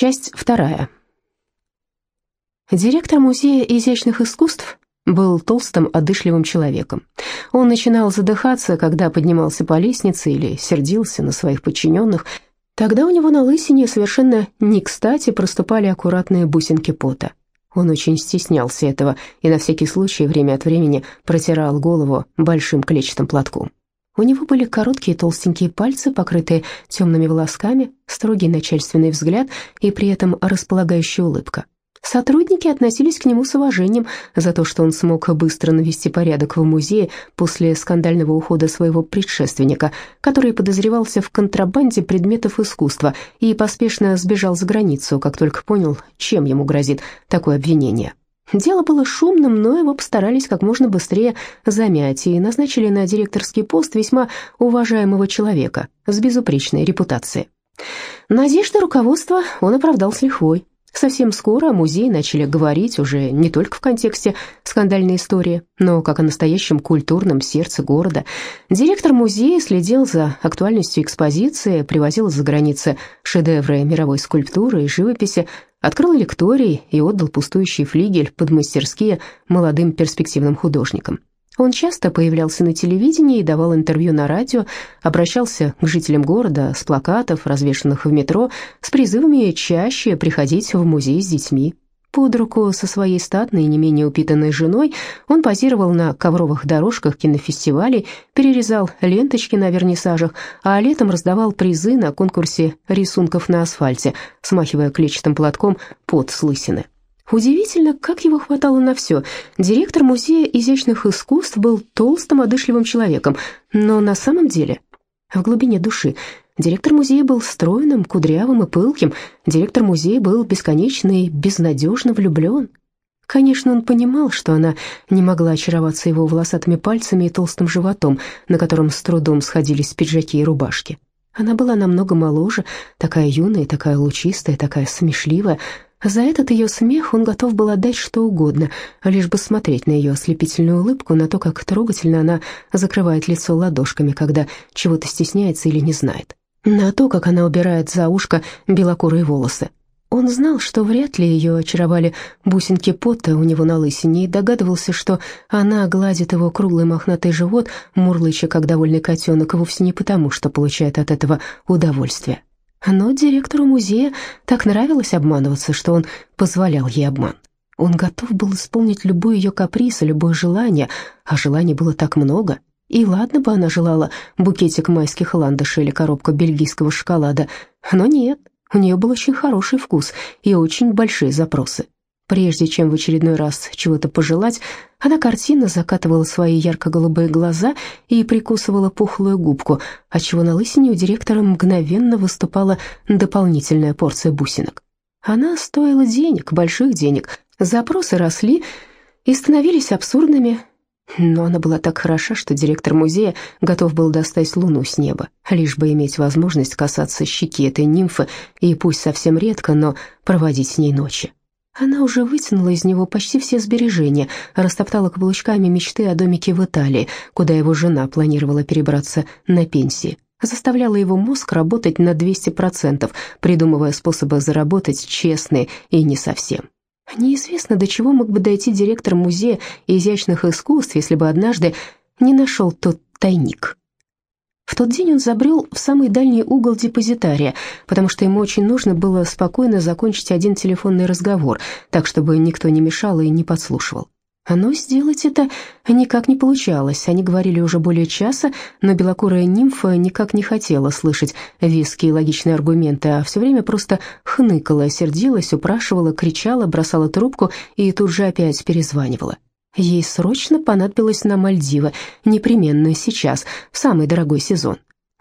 Часть вторая. Директор Музея изящных искусств был толстым, одышливым человеком. Он начинал задыхаться, когда поднимался по лестнице или сердился на своих подчиненных. Тогда у него на лысине совершенно не кстати проступали аккуратные бусинки пота. Он очень стеснялся этого и на всякий случай время от времени протирал голову большим клетчатым платком. У него были короткие толстенькие пальцы, покрытые темными волосками, строгий начальственный взгляд и при этом располагающая улыбка. Сотрудники относились к нему с уважением за то, что он смог быстро навести порядок в музее после скандального ухода своего предшественника, который подозревался в контрабанде предметов искусства и поспешно сбежал за границу, как только понял, чем ему грозит такое обвинение. Дело было шумным, но его постарались как можно быстрее замять и назначили на директорский пост весьма уважаемого человека с безупречной репутацией. Надежды руководства он оправдал с лихвой. Совсем скоро о музее начали говорить уже не только в контексте скандальной истории, но как о настоящем культурном сердце города. Директор музея следил за актуальностью экспозиции, привозил из-за границы шедевры мировой скульптуры и живописи, открыл лекторий и отдал пустующий флигель под мастерские молодым перспективным художникам. Он часто появлялся на телевидении и давал интервью на радио, обращался к жителям города с плакатов, развешанных в метро, с призывами чаще приходить в музей с детьми. Под руку со своей статной и не менее упитанной женой он позировал на ковровых дорожках кинофестивалей, перерезал ленточки на вернисажах, а летом раздавал призы на конкурсе рисунков на асфальте, смахивая клетчатым платком под с лысины. Удивительно, как его хватало на все. Директор Музея изящных искусств был толстым, одышливым человеком, но на самом деле, в глубине души, директор музея был стройным, кудрявым и пылким, директор музея был бесконечно и безнадежно влюблен. Конечно, он понимал, что она не могла очароваться его волосатыми пальцами и толстым животом, на котором с трудом сходились пиджаки и рубашки. Она была намного моложе, такая юная, такая лучистая, такая смешливая, за этот ее смех он готов был отдать что угодно, лишь бы смотреть на ее ослепительную улыбку, на то, как трогательно она закрывает лицо ладошками, когда чего-то стесняется или не знает, на то, как она убирает за ушко белокурые волосы. Он знал, что вряд ли ее очаровали бусинки пота у него на лысине, и догадывался, что она гладит его круглый мохнатый живот, мурлыча, как довольный котенок, вовсе не потому, что получает от этого удовольствие. Но директору музея так нравилось обманываться, что он позволял ей обман. Он готов был исполнить любой ее каприз и любое желание, а желаний было так много. И ладно бы она желала букетик майских ландышей или коробку бельгийского шоколада, но нет, у нее был очень хороший вкус и очень большие запросы. Прежде чем в очередной раз чего-то пожелать, она картинно закатывала свои ярко-голубые глаза и прикусывала пухлую губку, отчего на лысине у директора мгновенно выступала дополнительная порция бусинок. Она стоила денег, больших денег, запросы росли и становились абсурдными, но она была так хороша, что директор музея готов был достать луну с неба, лишь бы иметь возможность касаться щеки этой нимфы и пусть совсем редко, но проводить с ней ночи. Она уже вытянула из него почти все сбережения, растоптала каблучками мечты о домике в Италии, куда его жена планировала перебраться на пенсии. Заставляла его мозг работать на 200%, придумывая способы заработать честные и не совсем. Неизвестно, до чего мог бы дойти директор музея изящных искусств, если бы однажды не нашел тот тайник. В тот день он забрел в самый дальний угол депозитария, потому что ему очень нужно было спокойно закончить один телефонный разговор, так, чтобы никто не мешал и не подслушивал. Но сделать это никак не получалось. Они говорили уже более часа, но белокурая нимфа никак не хотела слышать веские и логичные аргументы, а все время просто хныкала, сердилась, упрашивала, кричала, бросала трубку и тут же опять перезванивала. Ей срочно понадобилось на Мальдивы, непременно сейчас, самый дорогой сезон.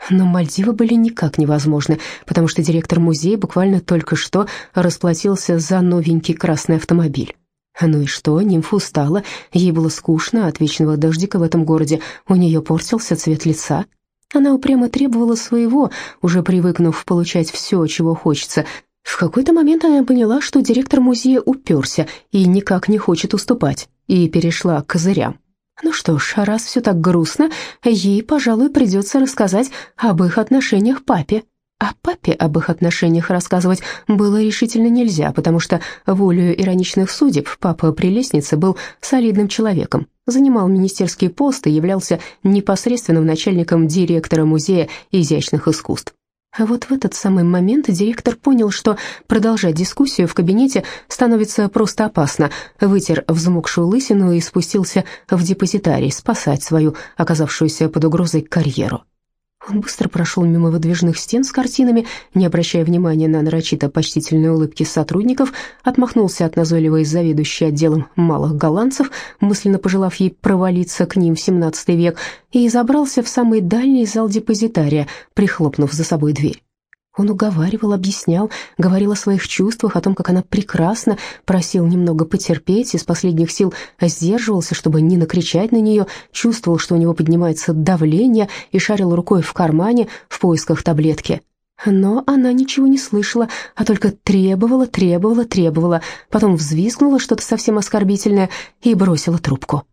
Но Мальдивы были никак невозможны, потому что директор музея буквально только что расплатился за новенький красный автомобиль. Ну и что, нимфа устала, ей было скучно от вечного дождика в этом городе, у нее портился цвет лица. Она упрямо требовала своего, уже привыкнув получать все, чего хочется. В какой-то момент она поняла, что директор музея уперся и никак не хочет уступать и перешла к козырям. Ну что ж, раз все так грустно, ей, пожалуй, придется рассказать об их отношениях папе. А папе об их отношениях рассказывать было решительно нельзя, потому что волею ироничных судеб папа Прелестницы был солидным человеком, занимал министерский пост и являлся непосредственным начальником директора Музея изящных искусств. А вот в этот самый момент директор понял, что продолжать дискуссию в кабинете становится просто опасно, вытер взмокшую лысину и спустился в депозитарий спасать свою оказавшуюся под угрозой карьеру. Он быстро прошел мимо выдвижных стен с картинами, не обращая внимания на нарочито почтительные улыбки сотрудников, отмахнулся от назойливой заведующей отделом малых голландцев, мысленно пожелав ей провалиться к ним в XVII век, и забрался в самый дальний зал депозитария, прихлопнув за собой дверь. Он уговаривал, объяснял, говорил о своих чувствах, о том, как она прекрасна, просил немного потерпеть, из последних сил сдерживался, чтобы не накричать на нее, чувствовал, что у него поднимается давление и шарил рукой в кармане в поисках таблетки. Но она ничего не слышала, а только требовала, требовала, требовала, потом взвизгнула что-то совсем оскорбительное и бросила трубку.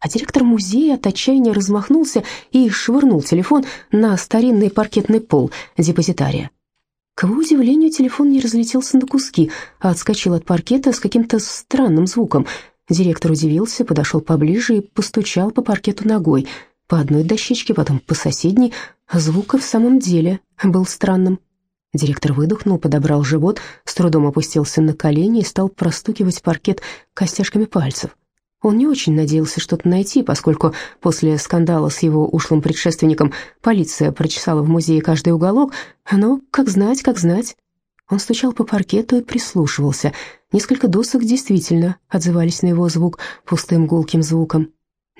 А директор музея от отчаяния размахнулся и швырнул телефон на старинный паркетный пол депозитария. К его удивлению, телефон не разлетелся на куски, а отскочил от паркета с каким-то странным звуком. Директор удивился, подошел поближе и постучал по паркету ногой. По одной дощечке, потом по соседней. Звук в самом деле был странным. Директор выдохнул, подобрал живот, с трудом опустился на колени и стал простукивать паркет костяшками пальцев. Он не очень надеялся что-то найти, поскольку после скандала с его ушлым предшественником полиция прочесала в музее каждый уголок, но, как знать, как знать. Он стучал по паркету и прислушивался. Несколько досок действительно отзывались на его звук пустым гулким звуком.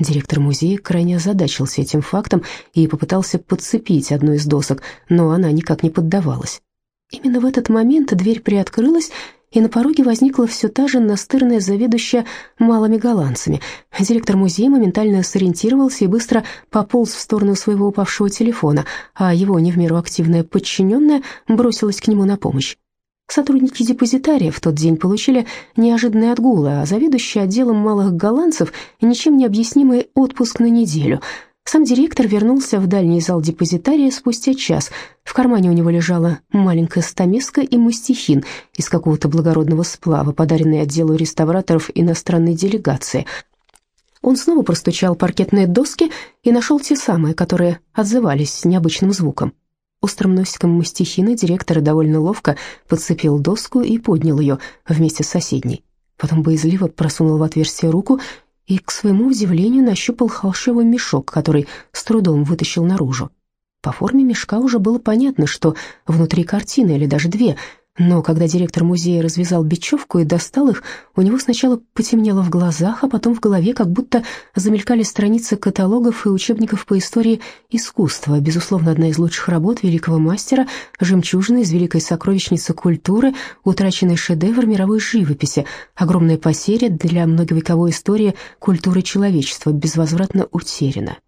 Директор музея крайне озадачился этим фактом и попытался подцепить одну из досок, но она никак не поддавалась. Именно в этот момент дверь приоткрылась, и на пороге возникла все та же настырная заведующая малыми голландцами. Директор музея моментально сориентировался и быстро пополз в сторону своего упавшего телефона, а его не в меру активная подчиненная бросилась к нему на помощь. Сотрудники депозитария в тот день получили неожиданные отгулы, а заведующий отделом малых голландцев ничем не объяснимый отпуск на неделю – сам директор вернулся в дальний зал депозитария спустя час. В кармане у него лежала маленькая стамеска и мастихин из какого-то благородного сплава, подаренный отделу реставраторов иностранной делегации. Он снова простучал паркетные доски и нашел те самые, которые отзывались необычным звуком. Острым носиком мастихина директор довольно ловко подцепил доску и поднял ее вместе с соседней. Потом боязливо просунул в отверстие руку и, к своему удивлению, нащупал холщовый мешок, который с трудом вытащил наружу. По форме мешка уже было понятно, что внутри картины или даже две — но когда директор музея развязал бечевку и достал их, у него сначала потемнело в глазах, а потом в голове как будто замелькали страницы каталогов и учебников по истории искусства. Безусловно, одна из лучших работ великого мастера, жемчужина из великой сокровищницы культуры, утраченный шедевр мировой живописи, огромная потеря для многовековой истории культуры человечества, безвозвратно утеряна.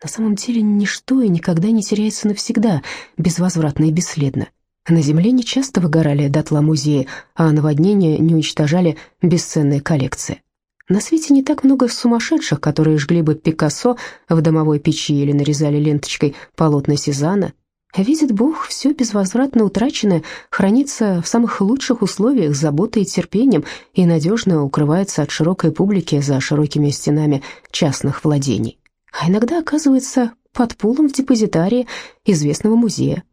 На самом деле ничто и никогда не теряется навсегда, безвозвратно и бесследно. На земле не часто выгорали дотла музеи, а наводнения не уничтожали бесценные коллекции. На свете не так много сумасшедших, которые жгли бы Пикассо в домовой печи или нарезали ленточкой полотна Сезанна. Видит Бог, все безвозвратно утраченное хранится в самых лучших условиях заботой и терпением и надежно укрывается от широкой публики за широкими стенами частных владений. А иногда оказывается под полом в депозитарии известного музея.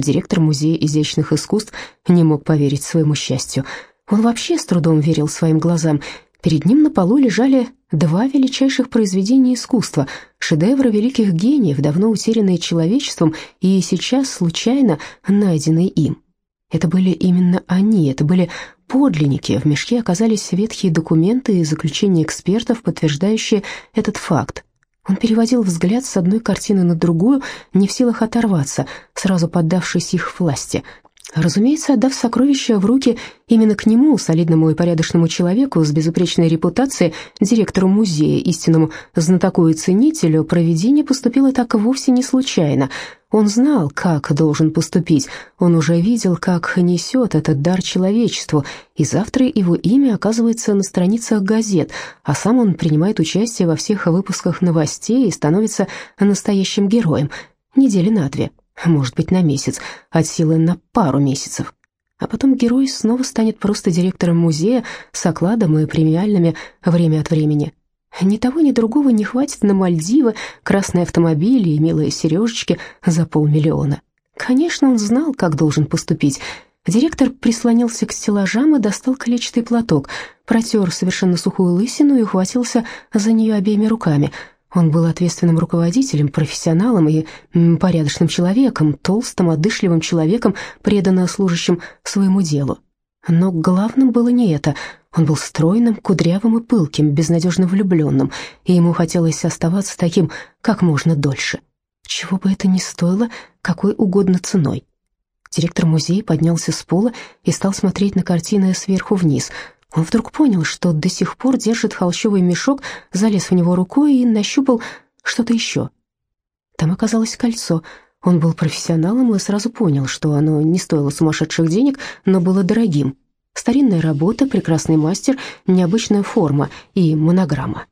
Директор Музея изящных искусств не мог поверить своему счастью. Он вообще с трудом верил своим глазам. Перед ним на полу лежали два величайших произведения искусства, шедевры великих гениев, давно утерянные человечеством и сейчас случайно найденные им. Это были именно они, это были подлинники. В мешке оказались ветхие документы и заключения экспертов, подтверждающие этот факт. Он переводил взгляд с одной картины на другую, не в силах оторваться, сразу поддавшись их власти. Разумеется, отдав сокровища в руки именно к нему, солидному и порядочному человеку с безупречной репутацией, директору музея, истинному знатоку и ценителю, проведение поступило так вовсе не случайно. Он знал, как должен поступить, он уже видел, как несет этот дар человечеству, и завтра его имя оказывается на страницах газет, а сам он принимает участие во всех выпусках новостей и становится настоящим героем. Недели на две. Может быть, на месяц, от силы на пару месяцев. А потом герой снова станет просто директором музея с окладом и премиальными время от времени. Ни того, ни другого не хватит на Мальдивы, красные автомобили и милые сережечки за полмиллиона. Конечно, он знал, как должен поступить. Директор прислонился к стеллажам и достал клетчатый платок, протер совершенно сухую лысину и ухватился за нее обеими руками — он был ответственным руководителем, профессионалом и порядочным человеком, толстым, одышливым человеком, преданно служащим своему делу. Но главным было не это. Он был стройным, кудрявым и пылким, безнадежно влюбленным, и ему хотелось оставаться таким как можно дольше. Чего бы это ни стоило, какой угодно ценой. Директор музея поднялся с пола и стал смотреть на картины сверху вниз — он вдруг понял, что до сих пор держит холщовый мешок, залез в него рукой и нащупал что-то еще. Там оказалось кольцо. Он был профессионалом и сразу понял, что оно не стоило сумасшедших денег, но было дорогим. Старинная работа, прекрасный мастер, необычная форма и монограмма.